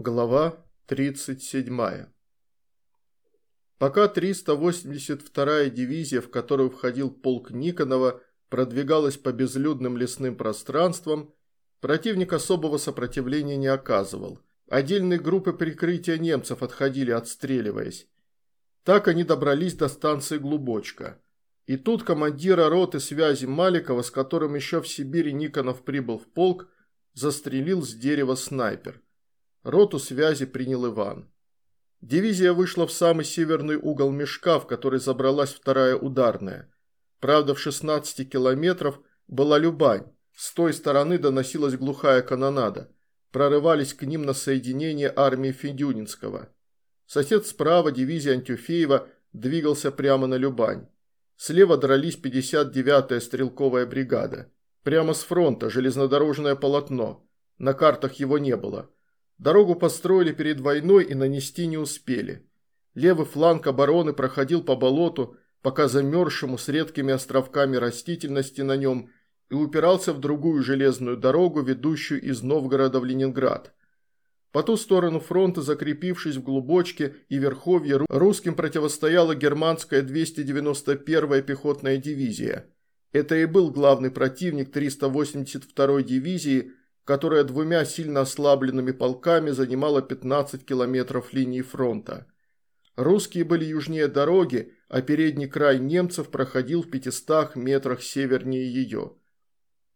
Глава 37. Пока 382-я дивизия, в которую входил полк Никонова, продвигалась по безлюдным лесным пространствам, противник особого сопротивления не оказывал. Отдельные группы прикрытия немцев отходили, отстреливаясь. Так они добрались до станции Глубочка. И тут командира роты связи Маликова, с которым еще в Сибири Никонов прибыл в полк, застрелил с дерева снайпер. Роту связи принял Иван. Дивизия вышла в самый северный угол мешка, в который забралась вторая ударная. Правда, в 16 километров была Любань. С той стороны доносилась глухая канонада. Прорывались к ним на соединение армии Федюнинского. Сосед справа, дивизия Антюфеева, двигался прямо на Любань. Слева дрались 59-я стрелковая бригада. Прямо с фронта, железнодорожное полотно. На картах его не было. Дорогу построили перед войной и нанести не успели. Левый фланг обороны проходил по болоту, пока замерзшему с редкими островками растительности на нем, и упирался в другую железную дорогу, ведущую из Новгорода в Ленинград. По ту сторону фронта, закрепившись в глубочке и верховье, русским противостояла германская 291-я пехотная дивизия. Это и был главный противник 382-й дивизии, которая двумя сильно ослабленными полками занимала 15 километров линии фронта. Русские были южнее дороги, а передний край немцев проходил в 500 метрах севернее ее.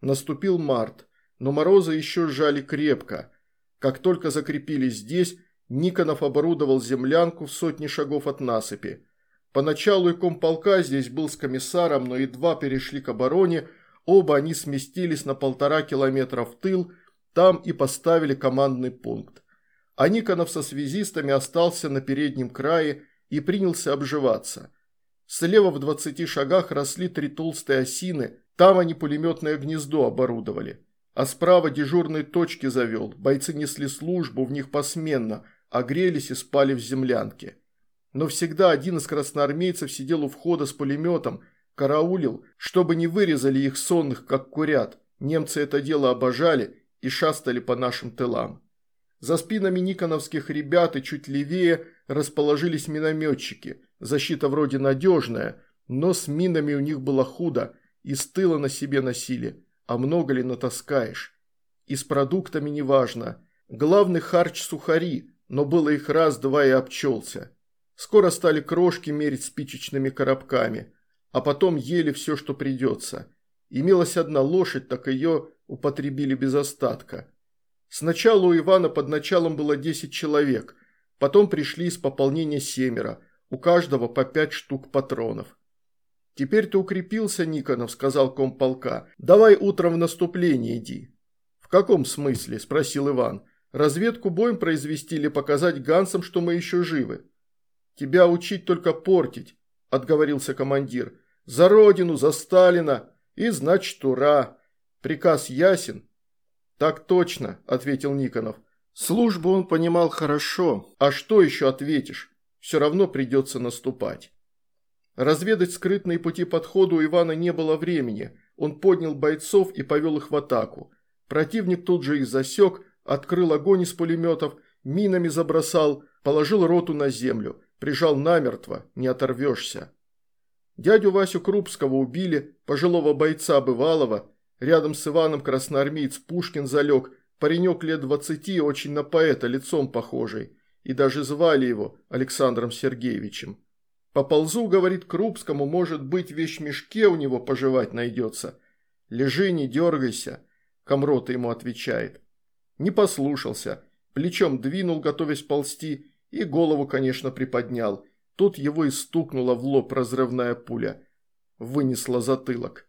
Наступил март, но морозы еще сжали крепко. Как только закрепились здесь, Никонов оборудовал землянку в сотни шагов от насыпи. Поначалу и комполка здесь был с комиссаром, но едва перешли к обороне, оба они сместились на полтора километра в тыл – там и поставили командный пункт. А Никонов со связистами остался на переднем крае и принялся обживаться. Слева в 20 шагах росли три толстые осины, там они пулеметное гнездо оборудовали. А справа дежурные точки завел, бойцы несли службу в них посменно, а грелись и спали в землянке. Но всегда один из красноармейцев сидел у входа с пулеметом, караулил, чтобы не вырезали их сонных, как курят. Немцы это дело обожали и шастали по нашим тылам. За спинами никоновских ребят и чуть левее расположились минометчики. Защита вроде надежная, но с минами у них было худо, и с тыла на себе носили, а много ли натаскаешь. И с продуктами неважно. Главный харч сухари, но было их раз-два и обчелся. Скоро стали крошки мерить спичечными коробками, а потом ели все, что придется. Имелась одна лошадь, так ее употребили без остатка. Сначала у Ивана под началом было 10 человек, потом пришли из пополнения семеро, у каждого по пять штук патронов. «Теперь ты укрепился, Никонов», – сказал комполка. «Давай утром в наступление иди». «В каком смысле?» – спросил Иван. «Разведку боем произвести или показать гансам, что мы еще живы?» «Тебя учить только портить», – отговорился командир. «За родину, за Сталина и, значит, ура!» Приказ ясен?» «Так точно», – ответил Никонов. Службу он понимал хорошо, а что еще ответишь? Все равно придется наступать. Разведать скрытные пути подхода у Ивана не было времени. Он поднял бойцов и повел их в атаку. Противник тут же их засек, открыл огонь из пулеметов, минами забросал, положил роту на землю, прижал намертво, не оторвешься. Дядю Васю Крупского убили, пожилого бойца бывалого, Рядом с Иваном красноармеец Пушкин залег, паренек лет двадцати, очень на поэта, лицом похожий. И даже звали его Александром Сергеевичем. «Поползу, — говорит Крупскому, — может быть, в вещмешке у него пожевать найдется. Лежи, не дергайся, — Комрота ему отвечает. Не послушался, плечом двинул, готовясь ползти, и голову, конечно, приподнял. Тут его и стукнула в лоб разрывная пуля. Вынесла затылок.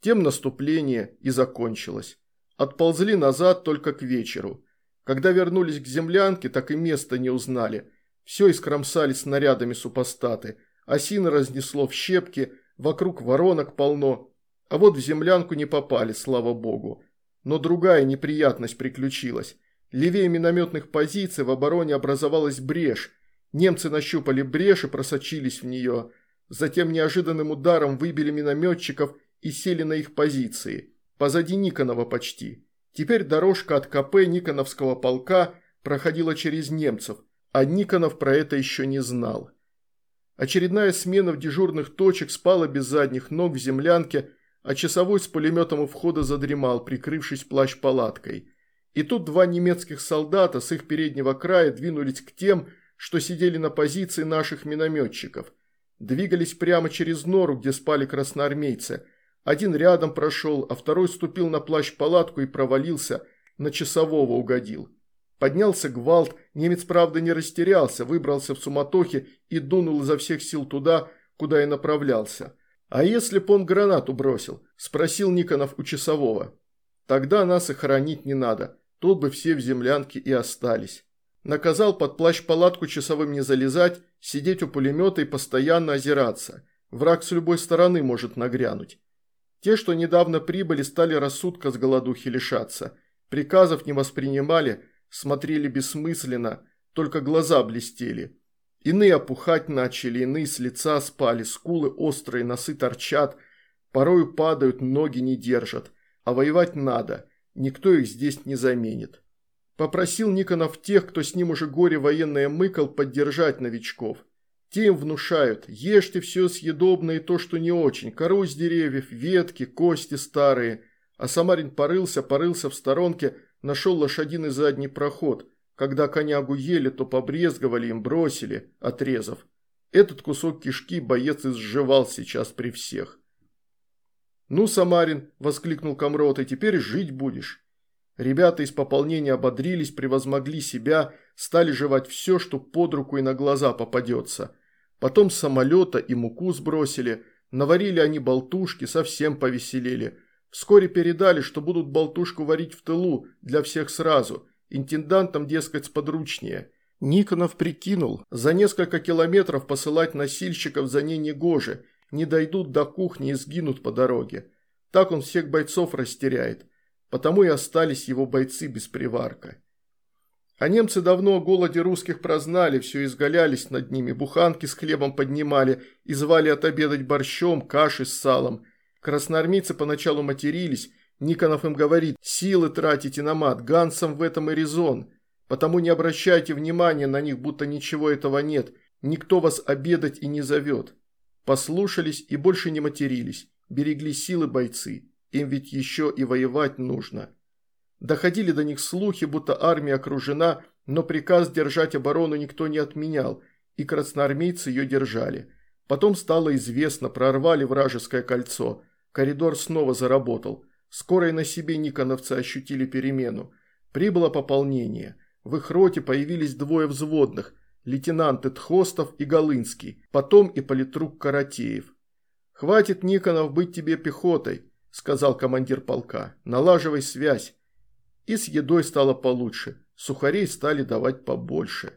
Тем наступление и закончилось. Отползли назад только к вечеру. Когда вернулись к землянке, так и места не узнали. Все искромсали снарядами супостаты. Осины разнесло в щепки, вокруг воронок полно. А вот в землянку не попали, слава богу. Но другая неприятность приключилась. Левее минометных позиций в обороне образовалась брешь. Немцы нащупали брешь и просочились в нее. Затем неожиданным ударом выбили минометчиков и сели на их позиции, позади Никонова почти. Теперь дорожка от КП Никоновского полка проходила через немцев, а Никонов про это еще не знал. Очередная смена в дежурных точек спала без задних ног в землянке, а часовой с пулеметом у входа задремал, прикрывшись плащ-палаткой. И тут два немецких солдата с их переднего края двинулись к тем, что сидели на позиции наших минометчиков. Двигались прямо через нору, где спали красноармейцы. Один рядом прошел, а второй ступил на плащ-палатку и провалился, на часового угодил. Поднялся гвалт, немец, правда, не растерялся, выбрался в суматохе и дунул изо всех сил туда, куда и направлялся. «А если б он гранату бросил?» – спросил Никонов у часового. «Тогда нас и хоронить не надо, тут бы все в землянке и остались». Наказал под плащ-палатку часовым не залезать, сидеть у пулемета и постоянно озираться. Враг с любой стороны может нагрянуть. Те, что недавно прибыли, стали рассудка с голодухи лишаться. Приказов не воспринимали, смотрели бессмысленно, только глаза блестели. Иные опухать начали, иные с лица спали, скулы острые, носы торчат, порою падают, ноги не держат. А воевать надо, никто их здесь не заменит. Попросил Никонов тех, кто с ним уже горе военное мыкал, поддержать новичков. Те им внушают, ешьте все съедобное и то, что не очень, кору с деревьев, ветки, кости старые. А Самарин порылся, порылся в сторонке, нашел лошадиный задний проход. Когда конягу ели, то побрезговали им, бросили, отрезав. Этот кусок кишки боец изживал сейчас при всех. «Ну, Самарин», – воскликнул Комрот, – теперь жить будешь». Ребята из пополнения ободрились, превозмогли себя, стали жевать все, что под руку и на глаза попадется. Потом самолета и муку сбросили, наварили они болтушки, совсем повеселели. Вскоре передали, что будут болтушку варить в тылу, для всех сразу. Интендантам, дескать, сподручнее. Никонов прикинул, за несколько километров посылать носильщиков за ней негоже, не дойдут до кухни и сгинут по дороге. Так он всех бойцов растеряет. Потому и остались его бойцы без приварка. А немцы давно о голоде русских прознали, все изгалялись над ними, буханки с хлебом поднимали и звали отобедать борщом, кашей с салом. Красноармейцы поначалу матерились, Никонов им говорит, силы тратите на мат, гансам в этом и резон. Потому не обращайте внимания на них, будто ничего этого нет, никто вас обедать и не зовет. Послушались и больше не матерились, берегли силы бойцы. Им ведь еще и воевать нужно. Доходили до них слухи, будто армия окружена, но приказ держать оборону никто не отменял, и красноармейцы ее держали. Потом стало известно, прорвали вражеское кольцо. Коридор снова заработал. Скоро и на себе никоновцы ощутили перемену. Прибыло пополнение. В их роте появились двое взводных – лейтенанты Тхостов и Голынский, потом и политрук Каратеев. «Хватит, Никонов, быть тебе пехотой», сказал командир полка. «Налаживай связь». И с едой стало получше, сухарей стали давать побольше.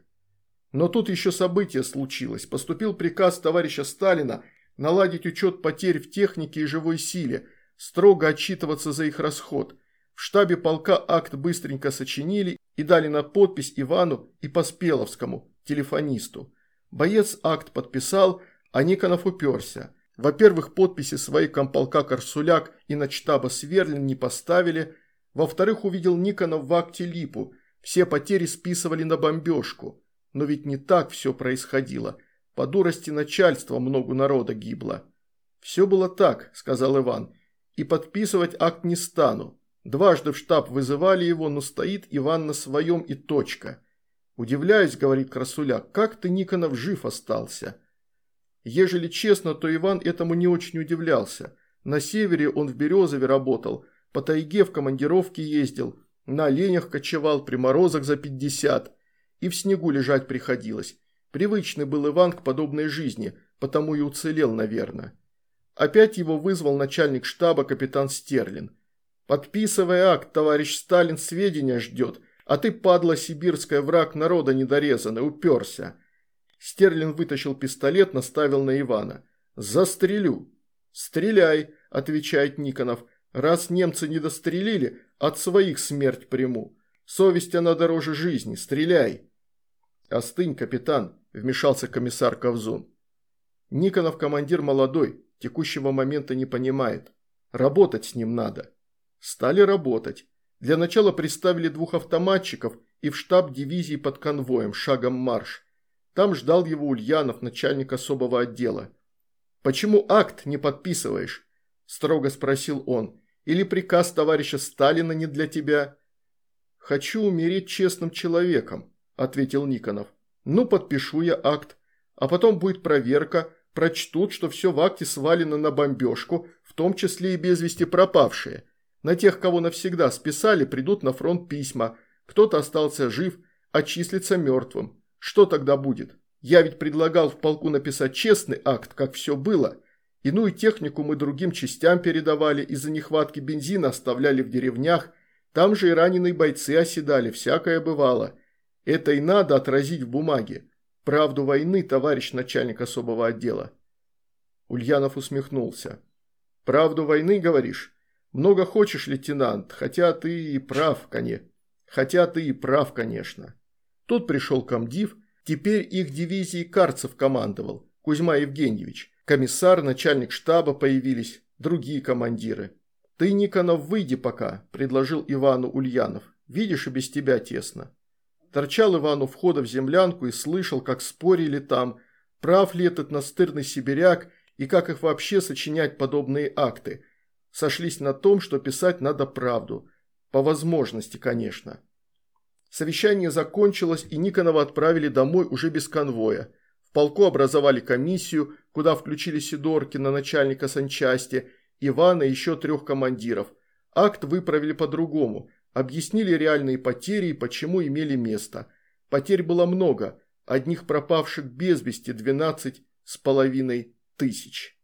Но тут еще событие случилось. Поступил приказ товарища Сталина наладить учет потерь в технике и живой силе, строго отчитываться за их расход. В штабе полка акт быстренько сочинили и дали на подпись Ивану и Поспеловскому, телефонисту. Боец акт подписал, а Никонов уперся. Во-первых, подписи своей комполка Корсуляк и начтаба Сверлин не поставили. Во-вторых, увидел Никонов в акте липу. Все потери списывали на бомбежку. Но ведь не так все происходило. По дурости начальства много народа гибло. «Все было так», – сказал Иван. «И подписывать акт не стану. Дважды в штаб вызывали его, но стоит Иван на своем и точка». «Удивляюсь», – говорит Красуляк, – «как ты, Никонов, жив остался?» Ежели честно, то Иван этому не очень удивлялся. На севере он в Березове работал, по тайге в командировке ездил, на оленях кочевал, при морозах за пятьдесят. И в снегу лежать приходилось. Привычный был Иван к подобной жизни, потому и уцелел, наверное. Опять его вызвал начальник штаба капитан Стерлин. «Подписывай акт, товарищ Сталин сведения ждет, а ты, падла сибирская, враг народа недорезанный, уперся». Стерлин вытащил пистолет, наставил на Ивана. «Застрелю». «Стреляй», – отвечает Никонов. «Раз немцы не дострелили, от своих смерть приму. Совесть она дороже жизни. Стреляй». «Остынь, капитан», – вмешался комиссар Ковзун. Никонов командир молодой, текущего момента не понимает. Работать с ним надо. Стали работать. Для начала приставили двух автоматчиков и в штаб дивизии под конвоем, шагом марш. Там ждал его Ульянов, начальник особого отдела. «Почему акт не подписываешь?» – строго спросил он. «Или приказ товарища Сталина не для тебя?» «Хочу умереть честным человеком», – ответил Никонов. «Ну, подпишу я акт. А потом будет проверка, прочтут, что все в акте свалено на бомбежку, в том числе и без вести пропавшие. На тех, кого навсегда списали, придут на фронт письма. Кто-то остался жив, а числится мертвым. Что тогда будет? Я ведь предлагал в полку написать честный акт, как все было. Иную технику мы другим частям передавали, из-за нехватки бензина оставляли в деревнях. Там же и раненые бойцы оседали, всякое бывало. Это и надо отразить в бумаге. Правду войны, товарищ начальник особого отдела. Ульянов усмехнулся. Правду войны, говоришь? Много хочешь, лейтенант, хотя ты и прав, конечно. Хотя ты и прав, конечно. Тут пришел комдив, теперь их дивизией Карцев командовал, Кузьма Евгеньевич. Комиссар, начальник штаба появились, другие командиры. «Ты, Никонов, выйди пока», – предложил Ивану Ульянов. «Видишь, и без тебя тесно». Торчал Иван у входа в землянку и слышал, как спорили там, прав ли этот настырный сибиряк и как их вообще сочинять подобные акты. Сошлись на том, что писать надо правду. По возможности, конечно. Совещание закончилось, и Никонова отправили домой уже без конвоя. В полку образовали комиссию, куда включили Сидоркина, начальника санчасти, Ивана и еще трех командиров. Акт выправили по-другому, объяснили реальные потери и почему имели место. Потерь было много, одних пропавших без вести 12 с половиной тысяч.